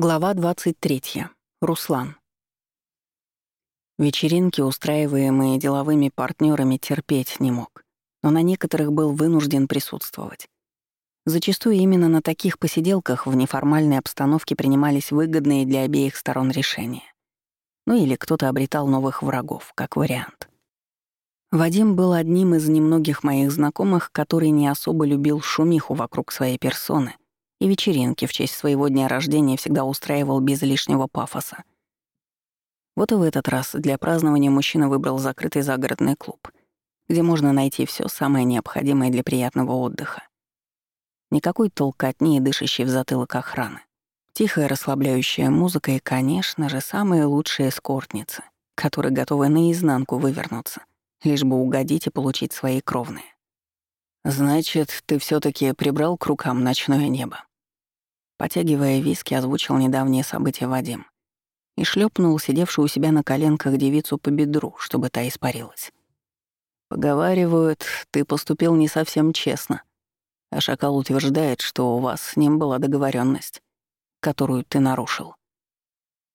Глава 23. Руслан. Вечеринки, устраиваемые деловыми партнерами, терпеть не мог, но на некоторых был вынужден присутствовать. Зачастую именно на таких посиделках в неформальной обстановке принимались выгодные для обеих сторон решения. Ну или кто-то обретал новых врагов, как вариант. Вадим был одним из немногих моих знакомых, который не особо любил шумиху вокруг своей персоны — и вечеринки в честь своего дня рождения всегда устраивал без лишнего пафоса. Вот и в этот раз для празднования мужчина выбрал закрытый загородный клуб, где можно найти все самое необходимое для приятного отдыха. Никакой толкотни и дышащей в затылок охраны. Тихая расслабляющая музыка и, конечно же, самые лучшие эскортницы, которые готовы наизнанку вывернуться, лишь бы угодить и получить свои кровные. «Значит, ты все таки прибрал к рукам ночное небо?» Потягивая виски, озвучил недавнее событие Вадим и шлепнул сидевшую у себя на коленках девицу по бедру, чтобы та испарилась. «Поговаривают, ты поступил не совсем честно, а Шакал утверждает, что у вас с ним была договоренность, которую ты нарушил.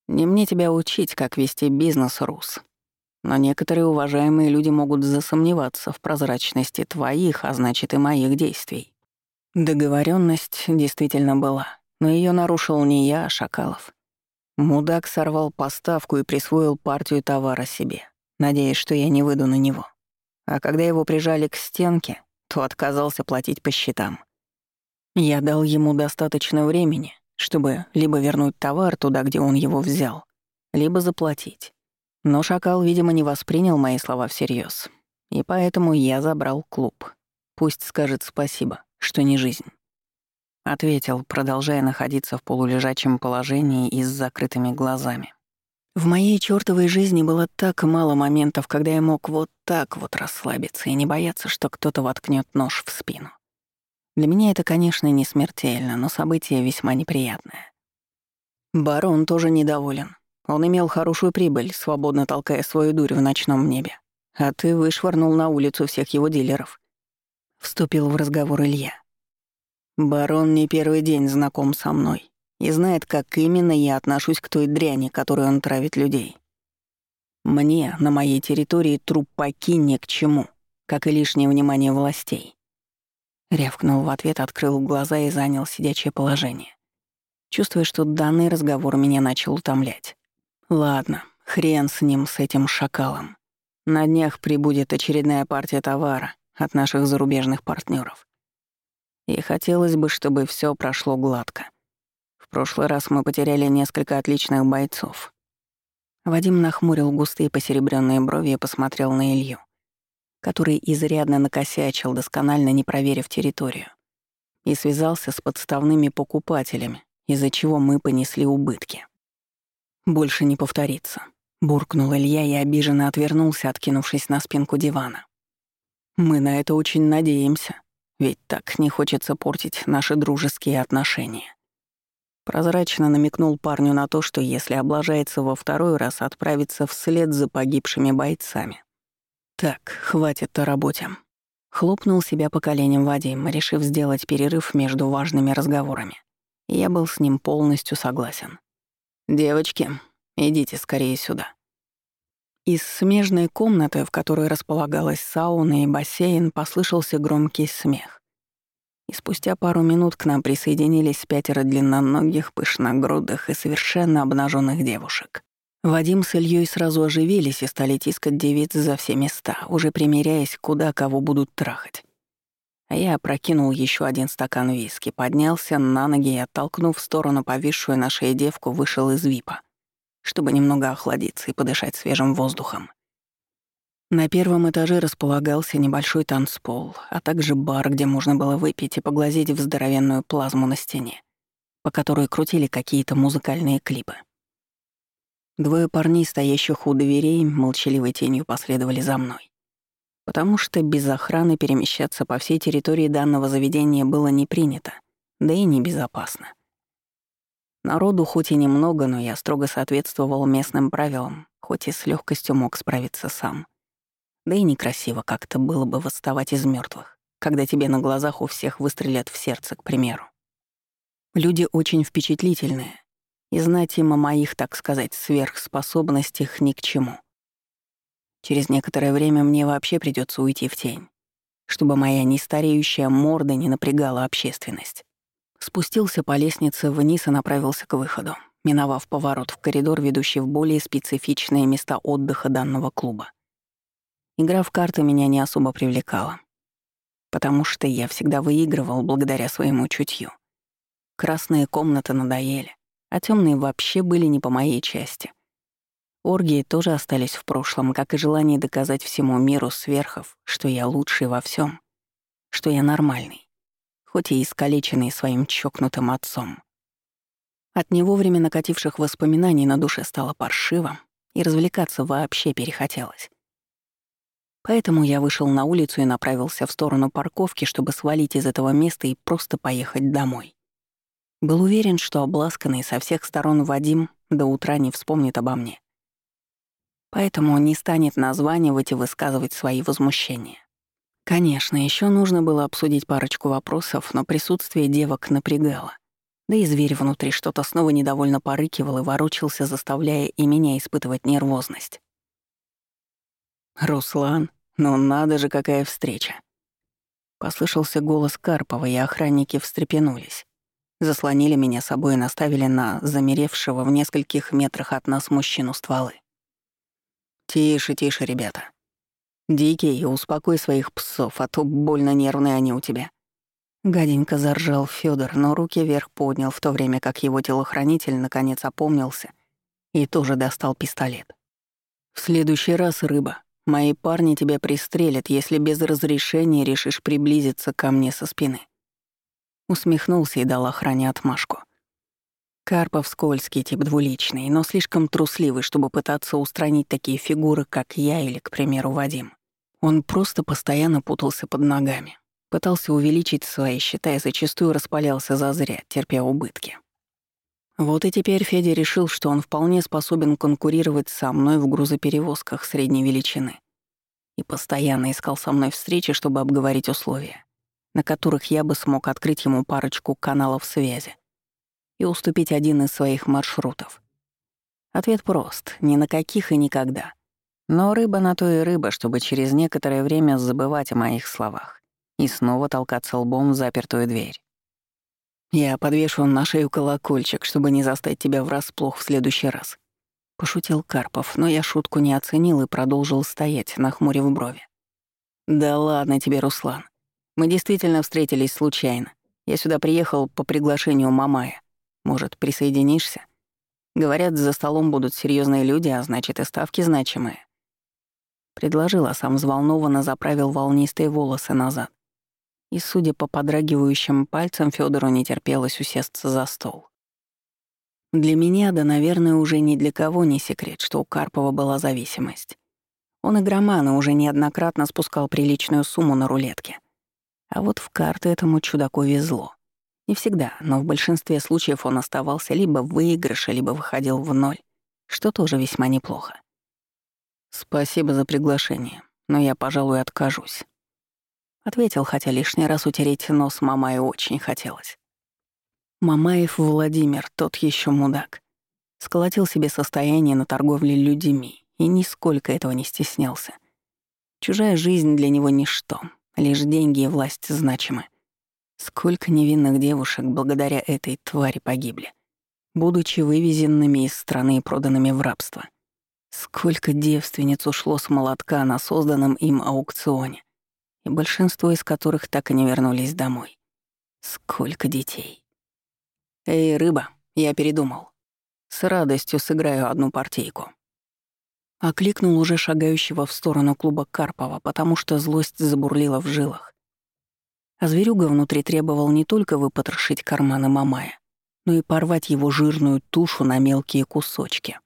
Не мне тебя учить, как вести бизнес, Рус. Но некоторые уважаемые люди могут засомневаться в прозрачности твоих, а значит и моих действий. Договоренность действительно была но ее нарушил не я, а Шакалов. Мудак сорвал поставку и присвоил партию товара себе, надеясь, что я не выйду на него. А когда его прижали к стенке, то отказался платить по счетам. Я дал ему достаточно времени, чтобы либо вернуть товар туда, где он его взял, либо заплатить. Но Шакал, видимо, не воспринял мои слова всерьез, и поэтому я забрал клуб. Пусть скажет спасибо, что не жизнь. — ответил, продолжая находиться в полулежачем положении и с закрытыми глазами. В моей чёртовой жизни было так мало моментов, когда я мог вот так вот расслабиться и не бояться, что кто-то воткнет нож в спину. Для меня это, конечно, не смертельно, но событие весьма неприятное. Барон тоже недоволен. Он имел хорошую прибыль, свободно толкая свою дурь в ночном небе. А ты вышвырнул на улицу всех его дилеров. Вступил в разговор Илья. Барон не первый день знаком со мной и знает, как именно я отношусь к той дряни, которой он травит людей. Мне на моей территории трупаки ни к чему, как и лишнее внимание властей. Рявкнул в ответ, открыл глаза и занял сидячее положение. Чувствуя, что данный разговор меня начал утомлять. Ладно, хрен с ним, с этим шакалом. На днях прибудет очередная партия товара от наших зарубежных партнеров. И хотелось бы, чтобы все прошло гладко. В прошлый раз мы потеряли несколько отличных бойцов. Вадим нахмурил густые посеребрённые брови и посмотрел на Илью, который изрядно накосячил, досконально не проверив территорию, и связался с подставными покупателями, из-за чего мы понесли убытки. «Больше не повторится», — буркнул Илья и обиженно отвернулся, откинувшись на спинку дивана. «Мы на это очень надеемся», ведь так не хочется портить наши дружеские отношения. Прозрачно намекнул парню на то, что если облажается во второй раз, отправится вслед за погибшими бойцами. Так, хватит о работе. Хлопнул себя по коленям Вадим, решив сделать перерыв между важными разговорами. Я был с ним полностью согласен. «Девочки, идите скорее сюда». Из смежной комнаты, в которой располагалась сауна и бассейн, послышался громкий смех. И спустя пару минут к нам присоединились пятеро длинноногих, пышногрудых и совершенно обнаженных девушек. Вадим с Ильей сразу оживились и стали тискать девиц за все места, уже примеряясь, куда кого будут трахать. А я опрокинул еще один стакан виски, поднялся на ноги и, оттолкнув в сторону повисшую на шее девку, вышел из випа — чтобы немного охладиться и подышать свежим воздухом. На первом этаже располагался небольшой танцпол, а также бар, где можно было выпить и поглазеть в здоровенную плазму на стене, по которой крутили какие-то музыкальные клипы. Двое парней, стоящих у дверей, молчаливой тенью последовали за мной. Потому что без охраны перемещаться по всей территории данного заведения было не принято, да и небезопасно. Народу хоть и немного, но я строго соответствовал местным правилам, хоть и с легкостью мог справиться сам. Да и некрасиво как-то было бы восставать из мертвых, когда тебе на глазах у всех выстрелят в сердце, к примеру. Люди очень впечатлительные, и знать им о моих, так сказать, сверхспособностях ни к чему. Через некоторое время мне вообще придется уйти в тень, чтобы моя нестареющая морда не напрягала общественность. Спустился по лестнице вниз и направился к выходу, миновав поворот в коридор, ведущий в более специфичные места отдыха данного клуба. Игра в карты меня не особо привлекала, потому что я всегда выигрывал благодаря своему чутью. Красные комнаты надоели, а темные вообще были не по моей части. Оргии тоже остались в прошлом, как и желание доказать всему миру сверхов, что я лучший во всем, что я нормальный хоть и искалеченный своим чокнутым отцом. От него время накативших воспоминаний на душе стало паршиво, и развлекаться вообще перехотелось. Поэтому я вышел на улицу и направился в сторону парковки, чтобы свалить из этого места и просто поехать домой. Был уверен, что обласканный со всех сторон Вадим до утра не вспомнит обо мне. Поэтому он не станет названивать и высказывать свои возмущения. Конечно, еще нужно было обсудить парочку вопросов, но присутствие девок напрягало. Да и зверь внутри что-то снова недовольно порыкивал и ворочался, заставляя и меня испытывать нервозность. «Руслан, ну надо же, какая встреча!» Послышался голос Карпова, и охранники встрепенулись. Заслонили меня собой и наставили на замеревшего в нескольких метрах от нас мужчину стволы. «Тише, тише, ребята. «Дикий, успокой своих псов, а то больно нервные они у тебя». Гаденько заржал Федор, но руки вверх поднял, в то время как его телохранитель наконец опомнился и тоже достал пистолет. «В следующий раз, рыба, мои парни тебя пристрелят, если без разрешения решишь приблизиться ко мне со спины». Усмехнулся и дал охране отмашку. Карпов скользкий тип двуличный, но слишком трусливый, чтобы пытаться устранить такие фигуры, как я или, к примеру, Вадим. Он просто постоянно путался под ногами, пытался увеличить свои счета и зачастую распалялся зазря, терпя убытки. Вот и теперь Федя решил, что он вполне способен конкурировать со мной в грузоперевозках средней величины. И постоянно искал со мной встречи, чтобы обговорить условия, на которых я бы смог открыть ему парочку каналов связи и уступить один из своих маршрутов. Ответ прост — ни на каких и никогда. Но рыба на то и рыба, чтобы через некоторое время забывать о моих словах и снова толкаться лбом в запертую дверь. «Я подвешу на шею колокольчик, чтобы не застать тебя врасплох в следующий раз», — пошутил Карпов, но я шутку не оценил и продолжил стоять, нахмурив брови. «Да ладно тебе, Руслан. Мы действительно встретились случайно. Я сюда приехал по приглашению Мамая. Может, присоединишься? Говорят, за столом будут серьезные люди, а значит, и ставки значимые. Предложил, а сам взволнованно заправил волнистые волосы назад. И, судя по подрагивающим пальцам, Федору не терпелось усесться за стол. Для меня, да, наверное, уже ни для кого не секрет, что у Карпова была зависимость. Он игроман и уже неоднократно спускал приличную сумму на рулетке. А вот в карты этому чудаку везло. Не всегда, но в большинстве случаев он оставался либо в выигрыше, либо выходил в ноль, что тоже весьма неплохо. «Спасибо за приглашение, но я, пожалуй, откажусь», — ответил, хотя лишний раз утереть нос Мамаю очень хотелось. Мамаев Владимир, тот еще мудак, сколотил себе состояние на торговле людьми и нисколько этого не стеснялся. Чужая жизнь для него — ничто, лишь деньги и власть значимы. Сколько невинных девушек благодаря этой твари погибли, будучи вывезенными из страны и проданными в рабство. Сколько девственниц ушло с молотка на созданном им аукционе, и большинство из которых так и не вернулись домой. Сколько детей. «Эй, рыба, я передумал. С радостью сыграю одну партийку». Окликнул уже шагающего в сторону клуба Карпова, потому что злость забурлила в жилах. А зверюга внутри требовал не только выпотрошить карманы Мамая, но и порвать его жирную тушу на мелкие кусочки.